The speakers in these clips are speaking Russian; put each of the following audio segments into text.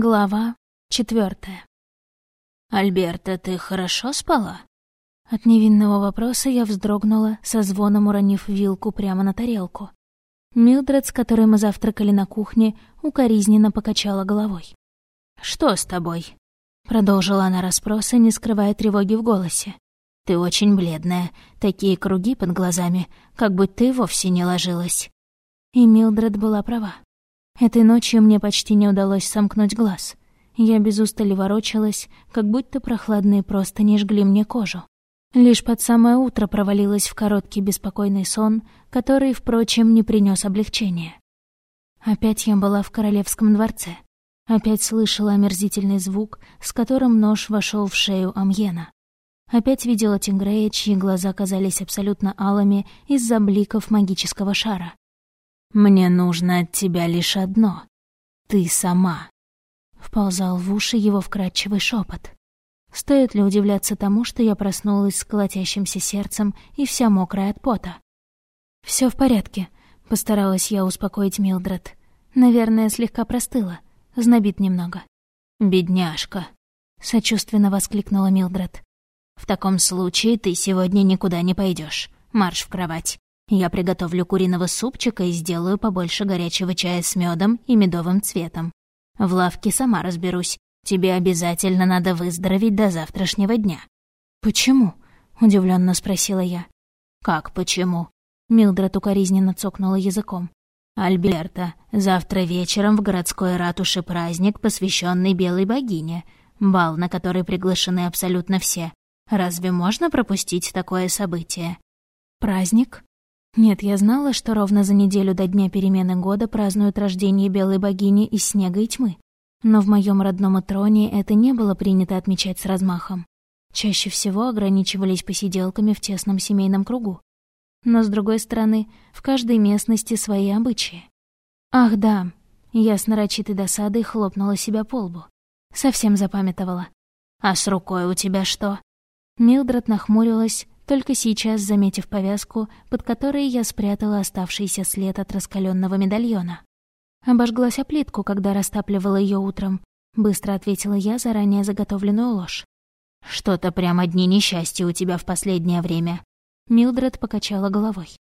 Глава четвертая. «Альберта, ты хорошо спала?» От невинного вопроса я вздрогнула, со звоном уронив вилку прямо на тарелку. Милдред, с которой мы завтракали на кухне, укоризненно покачала головой. «Что с тобой?» Продолжила она расспросы, не скрывая тревоги в голосе. «Ты очень бледная, такие круги под глазами, как будто ты вовсе не ложилась». И Милдред была права. Этой ночью мне почти не удалось сомкнуть глаз. Я без устали ворочалась, как будто прохладные простыни жгли мне кожу. Лишь под самое утро провалилась в короткий беспокойный сон, который, впрочем, не принес облегчения. Опять я была в королевском дворце. Опять слышала омерзительный звук, с которым нож вошел в шею Амьена. Опять видела Тингрея, чьи глаза казались абсолютно алыми из-за бликов магического шара. «Мне нужно от тебя лишь одно. Ты сама». Вползал в уши его вкрадчивый шепот. Стоит ли удивляться тому, что я проснулась с колотящимся сердцем и вся мокрая от пота? Все в порядке», — постаралась я успокоить Милдред. «Наверное, слегка простыла. Знобит немного». «Бедняжка», — сочувственно воскликнула Милдред. «В таком случае ты сегодня никуда не пойдешь. Марш в кровать. Я приготовлю куриного супчика и сделаю побольше горячего чая с медом и медовым цветом. В лавке сама разберусь. Тебе обязательно надо выздороветь до завтрашнего дня». «Почему?» — удивленно спросила я. «Как почему?» Милдред укоризненно цокнула языком. «Альберта, завтра вечером в городской ратуше праздник, посвященный белой богине. Бал, на который приглашены абсолютно все. Разве можно пропустить такое событие?» «Праздник?» Нет, я знала, что ровно за неделю до дня перемены года празднуют рождение белой богини из снега и тьмы. Но в моем родном троне это не было принято отмечать с размахом. Чаще всего ограничивались посиделками в тесном семейном кругу. Но, с другой стороны, в каждой местности свои обычаи. Ах да, я с нарочитой досадой хлопнула себя по лбу. Совсем запамятовала. «А с рукой у тебя что?» Милдред нахмурилась, только сейчас заметив повязку, под которой я спрятала оставшийся след от раскаленного медальона. Обожглась о плитку, когда растапливала ее утром. Быстро ответила я заранее заготовленную ложь. «Что-то прямо дни несчастья у тебя в последнее время». Милдред покачала головой.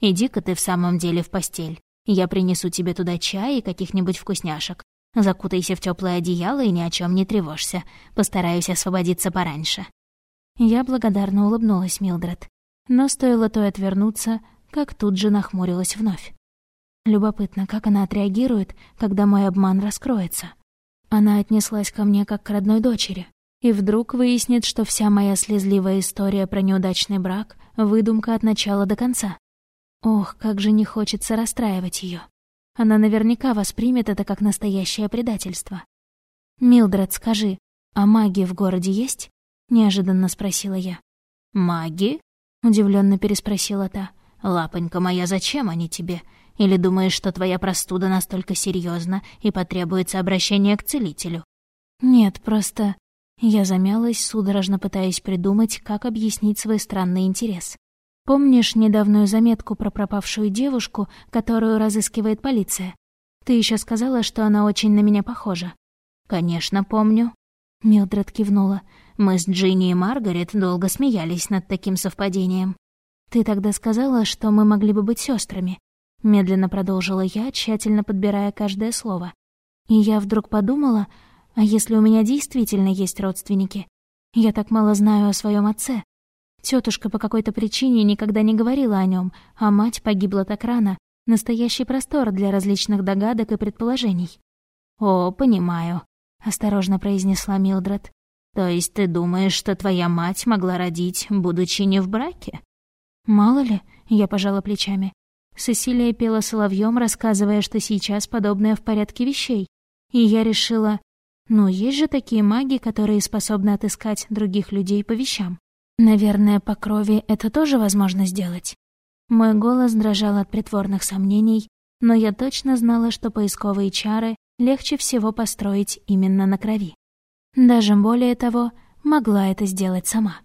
«Иди-ка ты в самом деле в постель. Я принесу тебе туда чай и каких-нибудь вкусняшек. Закутайся в теплое одеяло и ни о чем не тревожься. Постараюсь освободиться пораньше». Я благодарно улыбнулась Милдред. Но стоило той отвернуться, как тут же нахмурилась вновь. Любопытно, как она отреагирует, когда мой обман раскроется. Она отнеслась ко мне как к родной дочери. И вдруг выяснит, что вся моя слезливая история про неудачный брак — выдумка от начала до конца. Ох, как же не хочется расстраивать ее. Она наверняка воспримет это как настоящее предательство. «Милдред, скажи, а маги в городе есть?» — неожиданно спросила я. «Маги?» — удивленно переспросила та. «Лапонька моя, зачем они тебе? Или думаешь, что твоя простуда настолько серьезна и потребуется обращение к целителю?» «Нет, просто...» Я замялась, судорожно пытаясь придумать, как объяснить свой странный интерес. «Помнишь недавнюю заметку про пропавшую девушку, которую разыскивает полиция? Ты еще сказала, что она очень на меня похожа». «Конечно, помню». Милдред кивнула. Мы с Джинни и Маргарет долго смеялись над таким совпадением. «Ты тогда сказала, что мы могли бы быть сестрами. медленно продолжила я, тщательно подбирая каждое слово. И я вдруг подумала, а если у меня действительно есть родственники? Я так мало знаю о своем отце. Тетушка по какой-то причине никогда не говорила о нем, а мать погибла так рано. Настоящий простор для различных догадок и предположений. «О, понимаю», — осторожно произнесла Милдред. То есть ты думаешь, что твоя мать могла родить, будучи не в браке? Мало ли, я пожала плечами. Сесилия пела соловьем, рассказывая, что сейчас подобное в порядке вещей. И я решила, ну, есть же такие маги, которые способны отыскать других людей по вещам. Наверное, по крови это тоже возможно сделать. Мой голос дрожал от притворных сомнений, но я точно знала, что поисковые чары легче всего построить именно на крови. Даже более того, могла это сделать сама.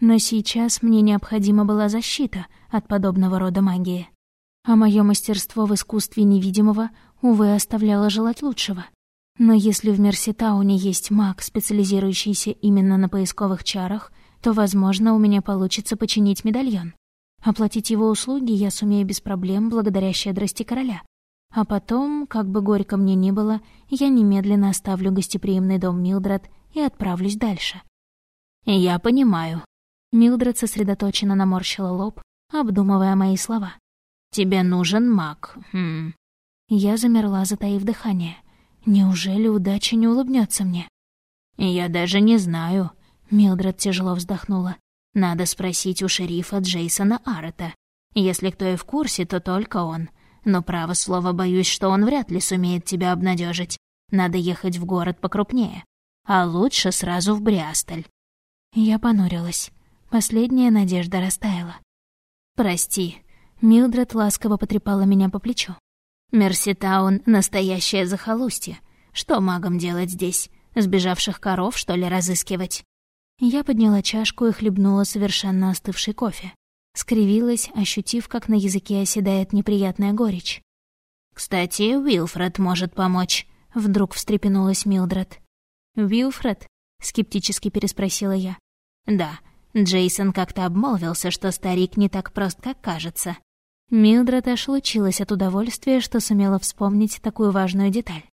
Но сейчас мне необходима была защита от подобного рода магии. А мое мастерство в искусстве невидимого, увы, оставляло желать лучшего. Но если в Мерситауне есть маг, специализирующийся именно на поисковых чарах, то, возможно, у меня получится починить медальон. Оплатить его услуги я сумею без проблем благодаря щедрости короля. А потом, как бы горько мне ни было, я немедленно оставлю гостеприимный дом Милдред и отправлюсь дальше. «Я понимаю». Милдред сосредоточенно наморщила лоб, обдумывая мои слова. «Тебе нужен маг. Хм». Я замерла, затаив дыхание. Неужели удача не улыбнется мне? «Я даже не знаю», — Милдред тяжело вздохнула. «Надо спросить у шерифа Джейсона Аррета. Если кто и в курсе, то только он. Но, право слово, боюсь, что он вряд ли сумеет тебя обнадежить. Надо ехать в город покрупнее. А лучше сразу в Бриастоль. Я понурилась. Последняя надежда растаяла. «Прости». Милдред ласково потрепала меня по плечу. «Мерситаун — настоящее захолустье. Что магам делать здесь? Сбежавших коров, что ли, разыскивать?» Я подняла чашку и хлебнула совершенно остывший кофе. Скривилась, ощутив, как на языке оседает неприятная горечь. «Кстати, Уилфред может помочь», — вдруг встрепенулась Милдред. «Уилфред?» — скептически переспросила я. Да, Джейсон как-то обмолвился, что старик не так прост, как кажется. Милдред аж лучилась от удовольствия, что сумела вспомнить такую важную деталь.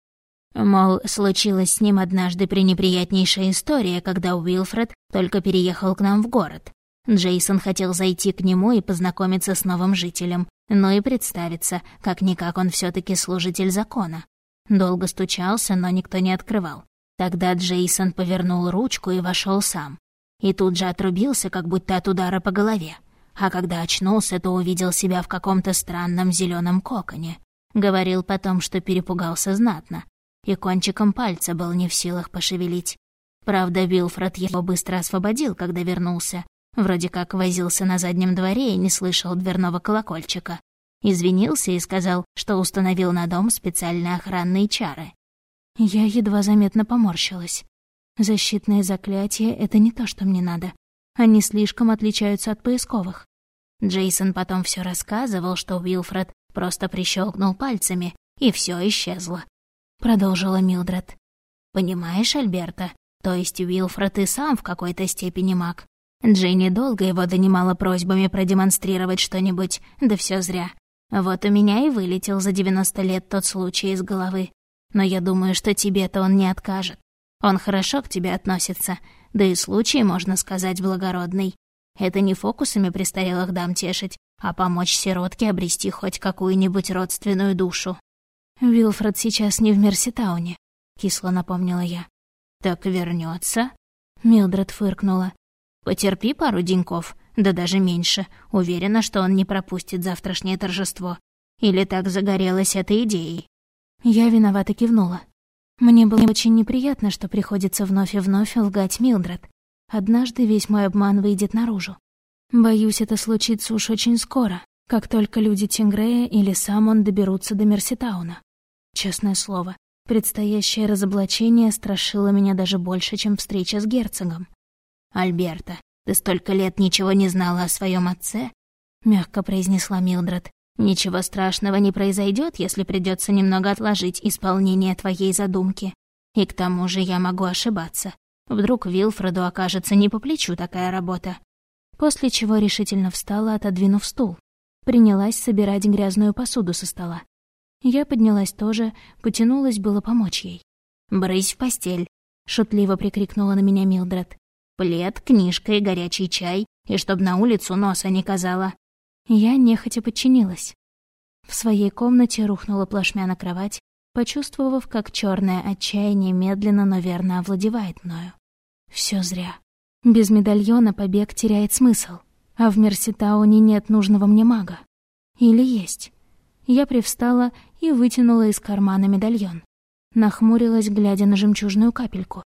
Мол, случилась с ним однажды пренеприятнейшая история, когда Уилфред только переехал к нам в город. Джейсон хотел зайти к нему и познакомиться с новым жителем, но и представиться, как-никак он все таки служитель закона. Долго стучался, но никто не открывал. Тогда Джейсон повернул ручку и вошел сам и тут же отрубился, как будто от удара по голове. А когда очнулся, то увидел себя в каком-то странном зеленом коконе. Говорил потом, что перепугался знатно, и кончиком пальца был не в силах пошевелить. Правда, Вилфред его быстро освободил, когда вернулся. Вроде как возился на заднем дворе и не слышал дверного колокольчика. Извинился и сказал, что установил на дом специальные охранные чары. Я едва заметно поморщилась. Защитные заклятия — это не то, что мне надо. Они слишком отличаются от поисковых. Джейсон потом все рассказывал, что Уилфред просто прищелкнул пальцами, и все исчезло. Продолжила Милдред. «Понимаешь, Альберта, то есть Уилфред и сам в какой-то степени маг. Дженни долго его донимала просьбами продемонстрировать что-нибудь, да все зря. Вот у меня и вылетел за 90 лет тот случай из головы. Но я думаю, что тебе-то он не откажет. Он хорошо к тебе относится, да и случай, можно сказать, благородный. Это не фокусами престарелых дам тешить, а помочь сиротке обрести хоть какую-нибудь родственную душу. «Вилфред сейчас не в Мерситауне», — кисло напомнила я. «Так вернется? Милдред фыркнула. «Потерпи пару деньков, да даже меньше. Уверена, что он не пропустит завтрашнее торжество. Или так загорелась этой идеей?» Я виновато кивнула. Мне было очень неприятно, что приходится вновь и вновь лгать Милдред. Однажды весь мой обман выйдет наружу. Боюсь, это случится уж очень скоро, как только люди Тингрея или сам он доберутся до Мерситауна. Честное слово, предстоящее разоблачение страшило меня даже больше, чем встреча с герцогом. «Альберта, ты столько лет ничего не знала о своем отце?» — мягко произнесла Милдред. Ничего страшного не произойдет, если придется немного отложить исполнение твоей задумки. И к тому же я могу ошибаться. Вдруг Вилфреду окажется не по плечу такая работа. После чего решительно встала, отодвинув стул. Принялась собирать грязную посуду со стола. Я поднялась тоже, потянулась было помочь ей. «Брысь в постель», — шутливо прикрикнула на меня Милдред. «Плед, книжка и горячий чай, и чтоб на улицу носа не казала. Я нехотя подчинилась. В своей комнате рухнула плашмя на кровать, почувствовав, как черное отчаяние медленно, но верно овладевает мною. Все зря. Без медальона побег теряет смысл, а в Мерситауне нет нужного мне мага. Или есть? Я привстала и вытянула из кармана медальон. Нахмурилась, глядя на жемчужную капельку.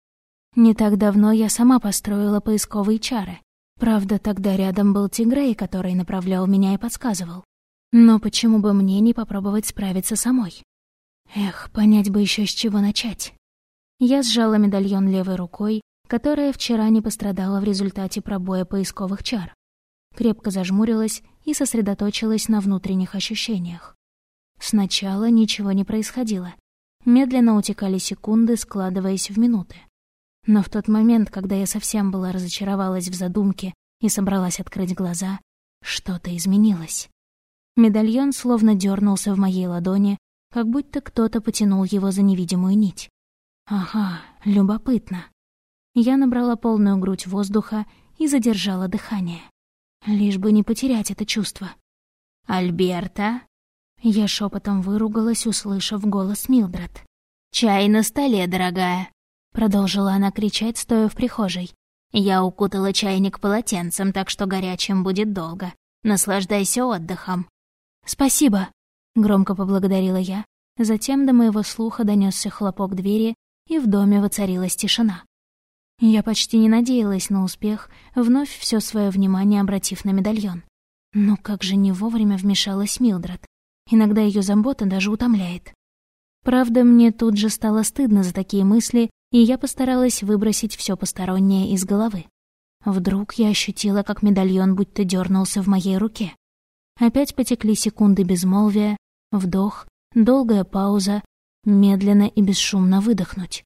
Не так давно я сама построила поисковые чары. Правда, тогда рядом был Тигрей, который направлял меня и подсказывал. Но почему бы мне не попробовать справиться самой? Эх, понять бы еще с чего начать. Я сжала медальон левой рукой, которая вчера не пострадала в результате пробоя поисковых чар. Крепко зажмурилась и сосредоточилась на внутренних ощущениях. Сначала ничего не происходило. Медленно утекали секунды, складываясь в минуты. Но в тот момент, когда я совсем была разочаровалась в задумке и собралась открыть глаза, что-то изменилось. Медальон словно дернулся в моей ладони, как будто кто-то потянул его за невидимую нить. Ага, любопытно. Я набрала полную грудь воздуха и задержала дыхание. Лишь бы не потерять это чувство. «Альберта?» Я шепотом выругалась, услышав голос Милдред. «Чай на столе, дорогая!» Продолжила она кричать, стоя в прихожей. «Я укутала чайник полотенцем, так что горячим будет долго. Наслаждайся отдыхом». «Спасибо!» — громко поблагодарила я. Затем до моего слуха донесся хлопок двери, и в доме воцарилась тишина. Я почти не надеялась на успех, вновь все свое внимание обратив на медальон. Но как же не вовремя вмешалась Милдред. Иногда ее забота даже утомляет. Правда, мне тут же стало стыдно за такие мысли, и я постаралась выбросить все постороннее из головы. Вдруг я ощутила, как медальон будто дернулся в моей руке. Опять потекли секунды безмолвия, вдох, долгая пауза, медленно и бесшумно выдохнуть.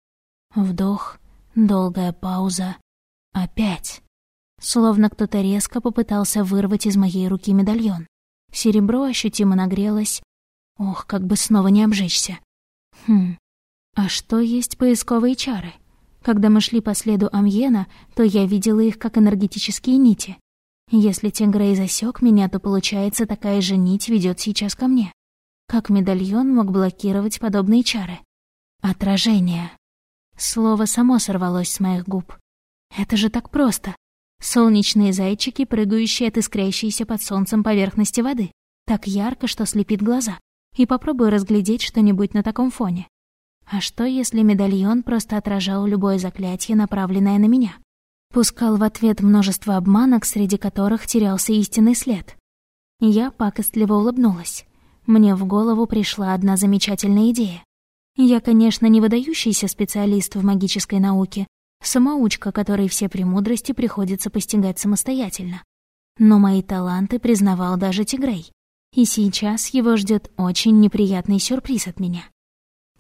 Вдох, долгая пауза, опять. Словно кто-то резко попытался вырвать из моей руки медальон. Серебро ощутимо нагрелось. Ох, как бы снова не обжечься. Хм, а что есть поисковые чары? Когда мы шли по следу Амьена, то я видела их как энергетические нити. Если Тенгрей засек меня, то получается, такая же нить ведет сейчас ко мне. Как медальон мог блокировать подобные чары? Отражение. Слово само сорвалось с моих губ. Это же так просто. Солнечные зайчики, прыгающие от искрящейся под солнцем поверхности воды. Так ярко, что слепит глаза. И попробую разглядеть что-нибудь на таком фоне. А что, если медальон просто отражал любое заклятие, направленное на меня? Пускал в ответ множество обманок, среди которых терялся истинный след. Я пакостливо улыбнулась. Мне в голову пришла одна замечательная идея. Я, конечно, не выдающийся специалист в магической науке, самоучка, которой все премудрости приходится постигать самостоятельно. Но мои таланты признавал даже Тигрей. И сейчас его ждет очень неприятный сюрприз от меня.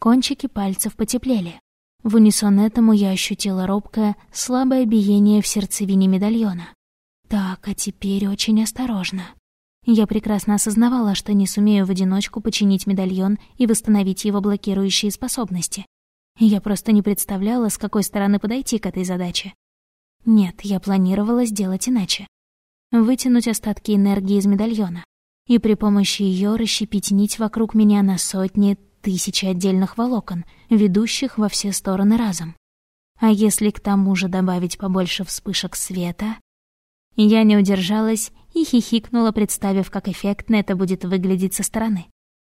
Кончики пальцев потеплели. В унисон этому я ощутила робкое, слабое биение в сердцевине медальона. Так, а теперь очень осторожно. Я прекрасно осознавала, что не сумею в одиночку починить медальон и восстановить его блокирующие способности. Я просто не представляла, с какой стороны подойти к этой задаче. Нет, я планировала сделать иначе. Вытянуть остатки энергии из медальона и при помощи ее расщепить нить вокруг меня на сотни, тысячи отдельных волокон, ведущих во все стороны разом. А если к тому же добавить побольше вспышек света... Я не удержалась и хихикнула, представив, как эффектно это будет выглядеть со стороны.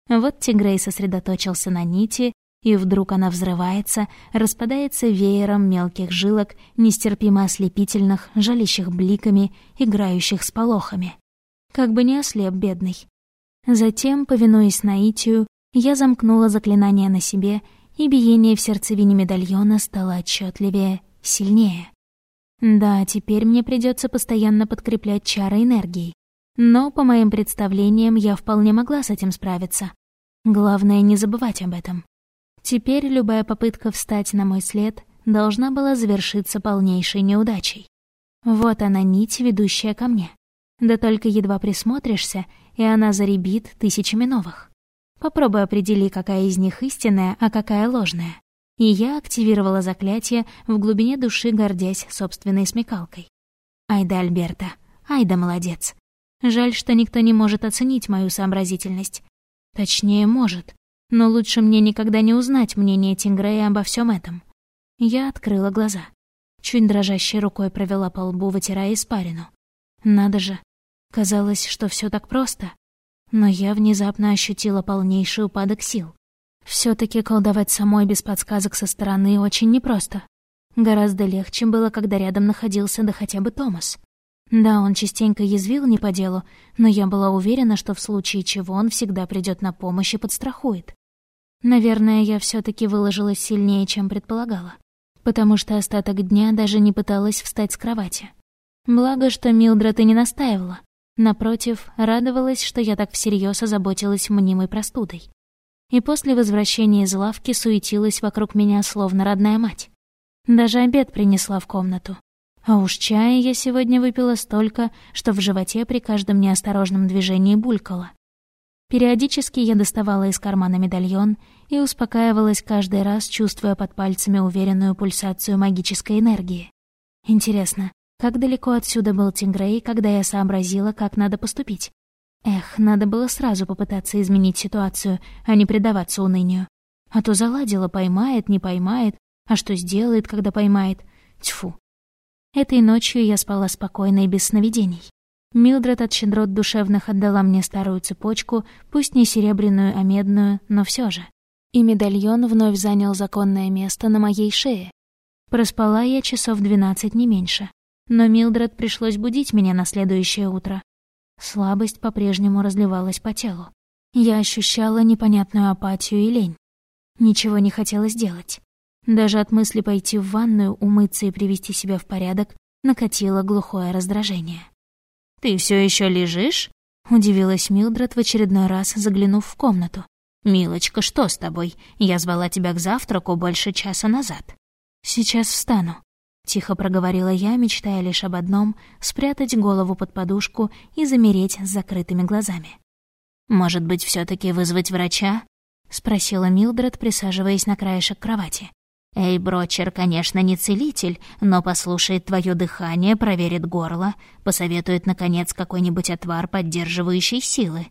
Вот Тигрей сосредоточился на нити, и вдруг она взрывается, распадается веером мелких жилок, нестерпимо ослепительных, жалящих бликами, играющих с полохами. Как бы не ослеп бедный. Затем, повинуясь наитию, я замкнула заклинание на себе, и биение в сердцевине медальона стало отчетливее, сильнее. Да, теперь мне придется постоянно подкреплять чары энергией. Но, по моим представлениям, я вполне могла с этим справиться. Главное, не забывать об этом. Теперь любая попытка встать на мой след должна была завершиться полнейшей неудачей. Вот она нить, ведущая ко мне. Да только едва присмотришься, и она заребит тысячами новых. Попробуй определи, какая из них истинная, а какая ложная. И я активировала заклятие в глубине души, гордясь собственной смекалкой. Ай да, Альберта, ай да молодец. Жаль, что никто не может оценить мою сообразительность. Точнее, может, но лучше мне никогда не узнать мнение Тингрея обо всем этом. Я открыла глаза. Чуть дрожащей рукой провела по лбу, вытирая испарину. Надо же. Казалось, что все так просто но я внезапно ощутила полнейший упадок сил. все таки колдовать самой без подсказок со стороны очень непросто. Гораздо легче было, когда рядом находился да хотя бы Томас. Да, он частенько язвил не по делу, но я была уверена, что в случае чего он всегда придет на помощь и подстрахует. Наверное, я все таки выложилась сильнее, чем предполагала, потому что остаток дня даже не пыталась встать с кровати. Благо, что Милдред и не настаивала. Напротив, радовалась, что я так всерьез озаботилась мнимой простудой. и после возвращения из лавки суетилась вокруг меня словно родная мать. Даже обед принесла в комнату. А уж чая я сегодня выпила столько, что в животе при каждом неосторожном движении булькало. Периодически я доставала из кармана медальон и успокаивалась каждый раз, чувствуя под пальцами уверенную пульсацию магической энергии. Интересно, как далеко отсюда был Тингрей, когда я сообразила, как надо поступить? Эх, надо было сразу попытаться изменить ситуацию, а не предаваться унынию. А то заладила, поймает, не поймает, а что сделает, когда поймает? Тьфу. Этой ночью я спала спокойно и без сновидений. Милдред от щедрот душевных отдала мне старую цепочку, пусть не серебряную, а медную, но все же. И медальон вновь занял законное место на моей шее. Проспала я часов двенадцать, не меньше. Но Милдред пришлось будить меня на следующее утро. Слабость по-прежнему разливалась по телу. Я ощущала непонятную апатию и лень. Ничего не хотелось делать. Даже от мысли пойти в ванную, умыться и привести себя в порядок накатило глухое раздражение. «Ты все еще лежишь?» — удивилась Милдред в очередной раз, заглянув в комнату. «Милочка, что с тобой? Я звала тебя к завтраку больше часа назад». «Сейчас встану», — тихо проговорила я, мечтая лишь об одном — спрятать голову под подушку и замереть с закрытыми глазами. «Может быть, все таки вызвать врача?» — спросила Милдред, присаживаясь на краешек кровати. «Эй, Брочер, конечно, не целитель, но послушает твое дыхание, проверит горло, посоветует, наконец, какой-нибудь отвар, поддерживающий силы».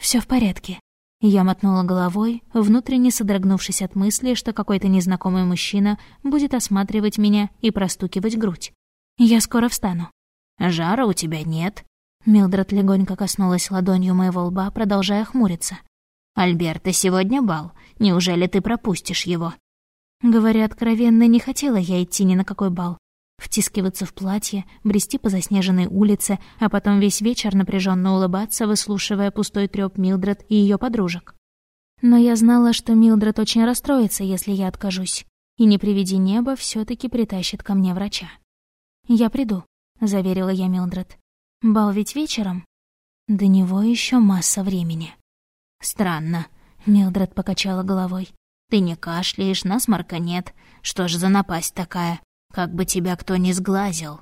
Все в порядке», я мотнула головой, внутренне содрогнувшись от мысли, что какой-то незнакомый мужчина будет осматривать меня и простукивать грудь. «Я скоро встану». «Жара у тебя нет?» Милдред легонько коснулась ладонью моего лба, продолжая хмуриться. «Альберта, сегодня бал. Неужели ты пропустишь его?» Говоря откровенно, не хотела я идти ни на какой бал втискиваться в платье, брести по заснеженной улице, а потом весь вечер напряженно улыбаться, выслушивая пустой трёп Милдред и ее подружек. Но я знала, что Милдред очень расстроится, если я откажусь, и не приведи небо все таки притащит ко мне врача. «Я приду», — заверила я Милдред. «Бал ведь вечером?» До него еще масса времени. «Странно», — Милдред покачала головой. «Ты не кашляешь, насморка нет. Что ж за напасть такая? Как бы тебя кто ни сглазил.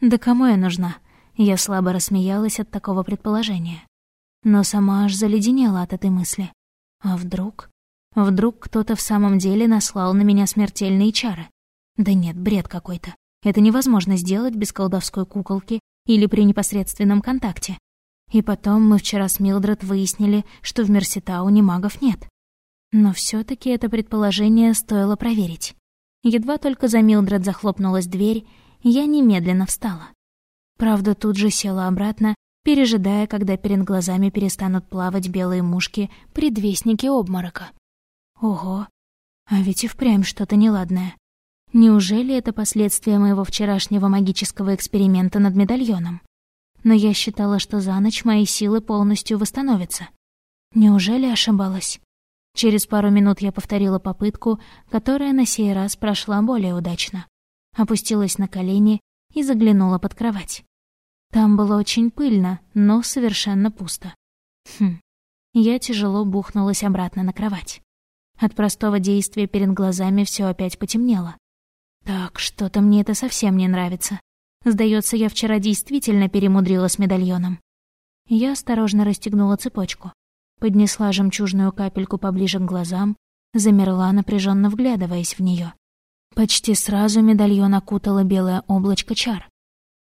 Да кому я нужна? Я слабо рассмеялась от такого предположения. Но сама аж заледенела от этой мысли. А вдруг? Вдруг кто-то в самом деле наслал на меня смертельные чары? Да нет, бред какой-то. Это невозможно сделать без колдовской куколки или при непосредственном контакте. И потом мы вчера с Милдред выяснили, что в Мерситауне магов нет. Но все таки это предположение стоило проверить. Едва только за Милдред захлопнулась дверь, я немедленно встала. Правда, тут же села обратно, пережидая, когда перед глазами перестанут плавать белые мушки, предвестники обморока. Ого, а ведь и впрямь что-то неладное. Неужели это последствия моего вчерашнего магического эксперимента над медальоном? Но я считала, что за ночь мои силы полностью восстановятся. Неужели ошибалась? Через пару минут я повторила попытку, которая на сей раз прошла более удачно. Опустилась на колени и заглянула под кровать. Там было очень пыльно, но совершенно пусто. Хм. Я тяжело бухнулась обратно на кровать. От простого действия перед глазами все опять потемнело. Так, что-то мне это совсем не нравится. Сдается, я вчера действительно перемудрила с медальоном. Я осторожно расстегнула цепочку поднесла жемчужную капельку поближе к глазам, замерла, напряженно вглядываясь в нее. Почти сразу медальон окутало белое облачко чар.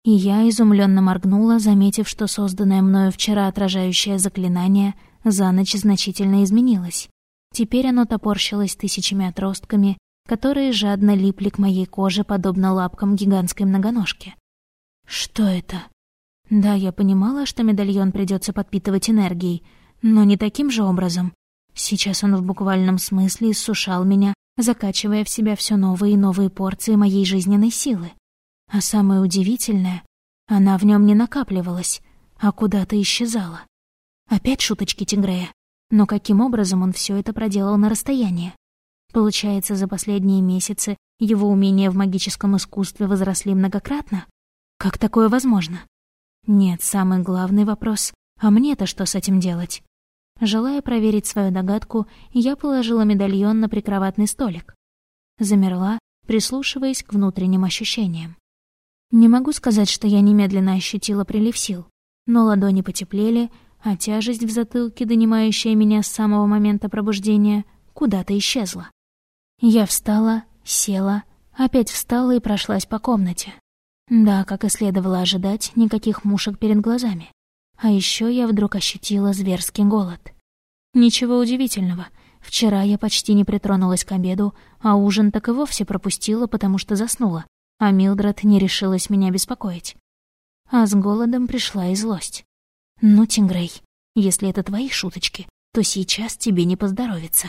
И я изумленно моргнула, заметив, что созданное мною вчера отражающее заклинание за ночь значительно изменилось. Теперь оно топорщилось тысячами отростками, которые жадно липли к моей коже, подобно лапкам гигантской многоножки. Что это? Да, я понимала, что медальон придется подпитывать энергией, но не таким же образом. Сейчас он в буквальном смысле иссушал меня, закачивая в себя все новые и новые порции моей жизненной силы. А самое удивительное, она в нем не накапливалась, а куда-то исчезала. Опять шуточки Тигрея. Но каким образом он все это проделал на расстоянии? Получается, за последние месяцы его умения в магическом искусстве возросли многократно? Как такое возможно? Нет, самый главный вопрос — а мне-то что с этим делать? Желая проверить свою догадку, я положила медальон на прикроватный столик. Замерла, прислушиваясь к внутренним ощущениям. Не могу сказать, что я немедленно ощутила прилив сил, но ладони потеплели, а тяжесть в затылке, донимающая меня с самого момента пробуждения, куда-то исчезла. Я встала, села, опять встала и прошлась по комнате. Да, как и следовало ожидать, никаких мушек перед глазами. А еще я вдруг ощутила зверский голод. Ничего удивительного. Вчера я почти не притронулась к обеду, а ужин так и вовсе пропустила, потому что заснула, а Милдред не решилась меня беспокоить. А с голодом пришла и злость. «Ну, Тингрей, если это твои шуточки, то сейчас тебе не поздоровится».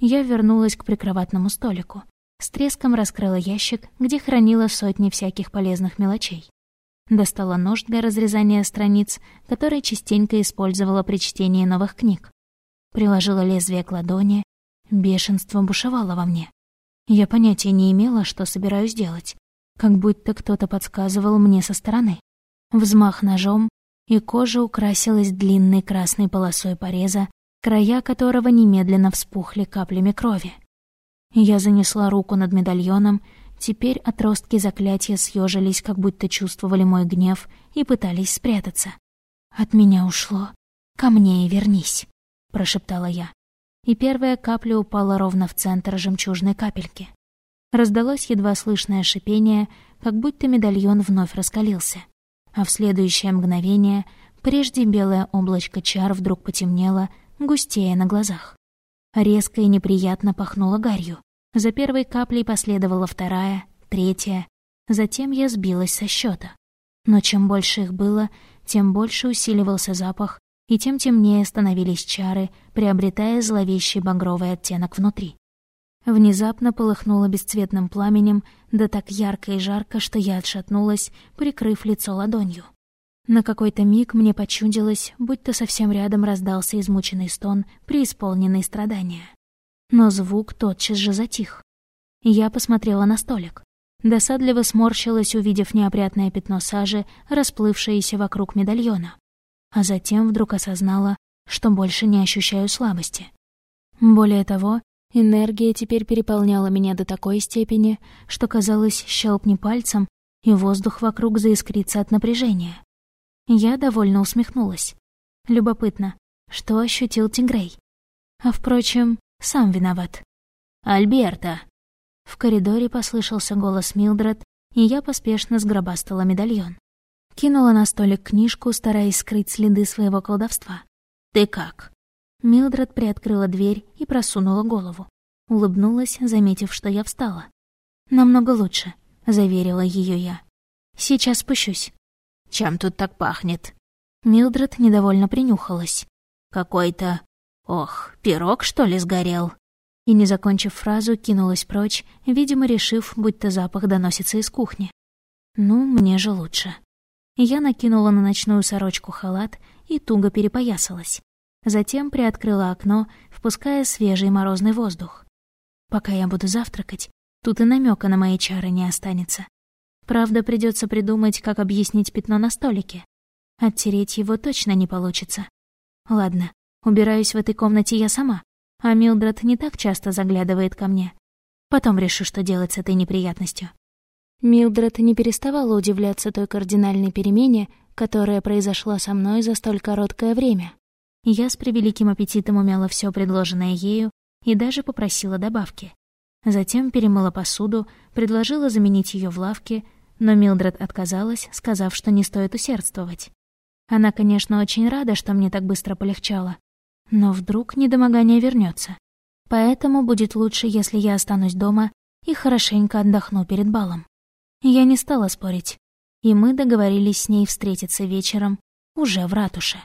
Я вернулась к прикроватному столику. С треском раскрыла ящик, где хранила сотни всяких полезных мелочей. Достала нож для разрезания страниц, который частенько использовала при чтении новых книг. Приложила лезвие к ладони. Бешенство бушевало во мне. Я понятия не имела, что собираюсь делать. Как будто кто-то подсказывал мне со стороны. Взмах ножом, и кожа украсилась длинной красной полосой пореза, края которого немедленно вспухли каплями крови. Я занесла руку над медальоном, теперь отростки заклятия съежились, как будто чувствовали мой гнев и пытались спрятаться. «От меня ушло. Ко мне и вернись», — прошептала я. И первая капля упала ровно в центр жемчужной капельки. Раздалось едва слышное шипение, как будто медальон вновь раскалился. А в следующее мгновение прежде белое облачко чар вдруг потемнело, густее на глазах. Резко и неприятно пахнуло гарью. За первой каплей последовала вторая, третья. Затем я сбилась со счета. Но чем больше их было, тем больше усиливался запах, и тем темнее становились чары, приобретая зловещий багровый оттенок внутри. Внезапно полыхнуло бесцветным пламенем, да так ярко и жарко, что я отшатнулась, прикрыв лицо ладонью. На какой-то миг мне почудилось, будто совсем рядом раздался измученный стон, преисполненный страдания. Но звук тотчас же затих. Я посмотрела на столик. Досадливо сморщилась, увидев неопрятное пятно сажи, расплывшееся вокруг медальона. А затем вдруг осознала, что больше не ощущаю слабости. Более того, Энергия теперь переполняла меня до такой степени, что, казалось, щелкни пальцем, и воздух вокруг заискрится от напряжения. Я довольно усмехнулась. Любопытно, что ощутил Тигрей? А, впрочем, сам виноват. «Альберта!» В коридоре послышался голос Милдред, и я поспешно сгробастала медальон. Кинула на столик книжку, стараясь скрыть следы своего колдовства. «Ты как?» Милдред приоткрыла дверь и просунула голову. Улыбнулась, заметив, что я встала. «Намного лучше», — заверила ее я. «Сейчас спущусь». «Чем тут так пахнет?» Милдред недовольно принюхалась. «Какой-то... Ох, пирог, что ли, сгорел?» И, не закончив фразу, кинулась прочь, видимо, решив, будто запах доносится из кухни. «Ну, мне же лучше». Я накинула на ночную сорочку халат и туго перепоясалась. Затем приоткрыла окно, впуская свежий морозный воздух. Пока я буду завтракать, тут и намека на мои чары не останется. Правда, придется придумать, как объяснить пятно на столике. Оттереть его точно не получится. Ладно, убираюсь в этой комнате я сама, а Милдред не так часто заглядывает ко мне. Потом решу, что делать с этой неприятностью. Милдред не переставала удивляться той кардинальной перемене, которая произошла со мной за столь короткое время. Я с превеликим аппетитом умела все предложенное ею и даже попросила добавки. Затем перемыла посуду, предложила заменить ее в лавке, но Милдред отказалась, сказав, что не стоит усердствовать. Она, конечно, очень рада, что мне так быстро полегчало, но вдруг недомогание вернется. Поэтому будет лучше, если я останусь дома и хорошенько отдохну перед балом. Я не стала спорить, и мы договорились с ней встретиться вечером уже в ратуше.